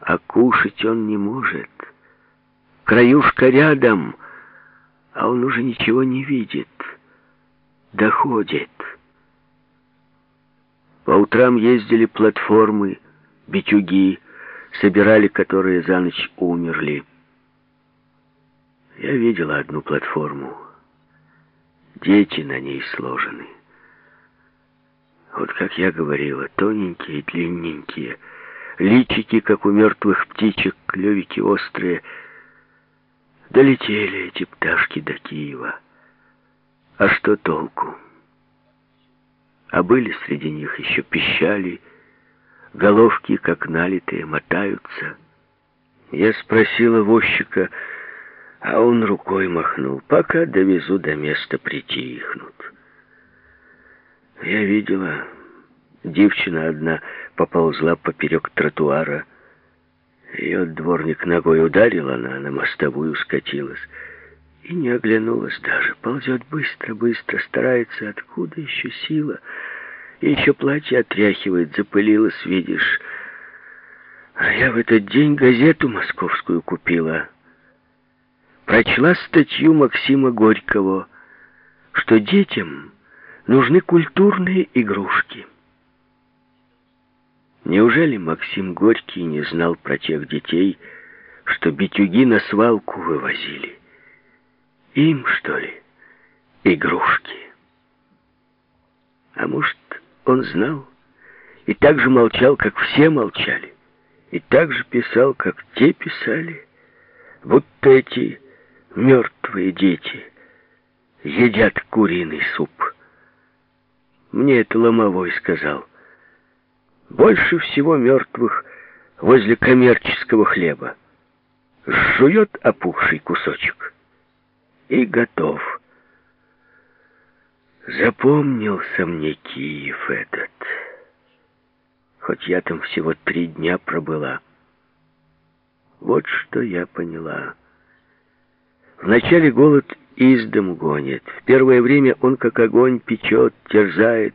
а кушать он не может. Краюшка рядом, а он уже ничего не видит. Доходит. По утрам ездили платформы, битюги, собирали, которые за ночь умерли. Я видела одну платформу. Дети на ней сложены. Вот как я говорила, тоненькие, длинненькие, личики, как у мертвых птичек, клювики острые. Долетели эти пташки до Киева. А что толку? А были среди них еще пищали, головки, как налитые, мотаются. Я спросила возчика, а он рукой махнул, пока довезу до места притихнут. Я видела, девчина одна поползла поперек тротуара. Ее дворник ногой ударил, она на мостовую скатилась. И не оглянулась даже. Ползет быстро-быстро, старается, откуда еще сила. И еще платье отряхивает, запылилась, видишь. А я в этот день газету московскую купила. Прочла статью Максима Горького, что детям Нужны культурные игрушки. Неужели Максим Горький не знал про тех детей, что битюги на свалку вывозили? Им, что ли, игрушки? А может, он знал и так же молчал, как все молчали, и так же писал, как те писали, будто эти мертвые дети едят куриный суп. Мне это Ломовой сказал. Больше всего мертвых возле коммерческого хлеба. Жует опухший кусочек. И готов. Запомнился мне Киев этот. Хоть я там всего три дня пробыла. Вот что я поняла. Вначале голод из дому гонит. В первое время он как огонь печет, терзает,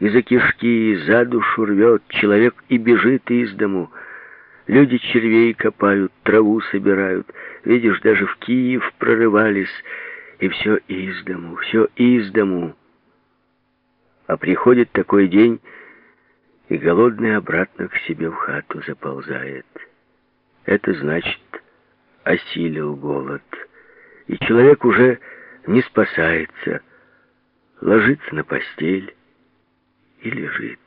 и за кишки, и за душу рвет. Человек и бежит из дому. Люди червей копают, траву собирают. Видишь, даже в Киев прорывались. И все из дому, все из дому. А приходит такой день, и голодный обратно к себе в хату заползает. Это значит, осилил голод и человек уже не спасается, ложится на постель и лежит.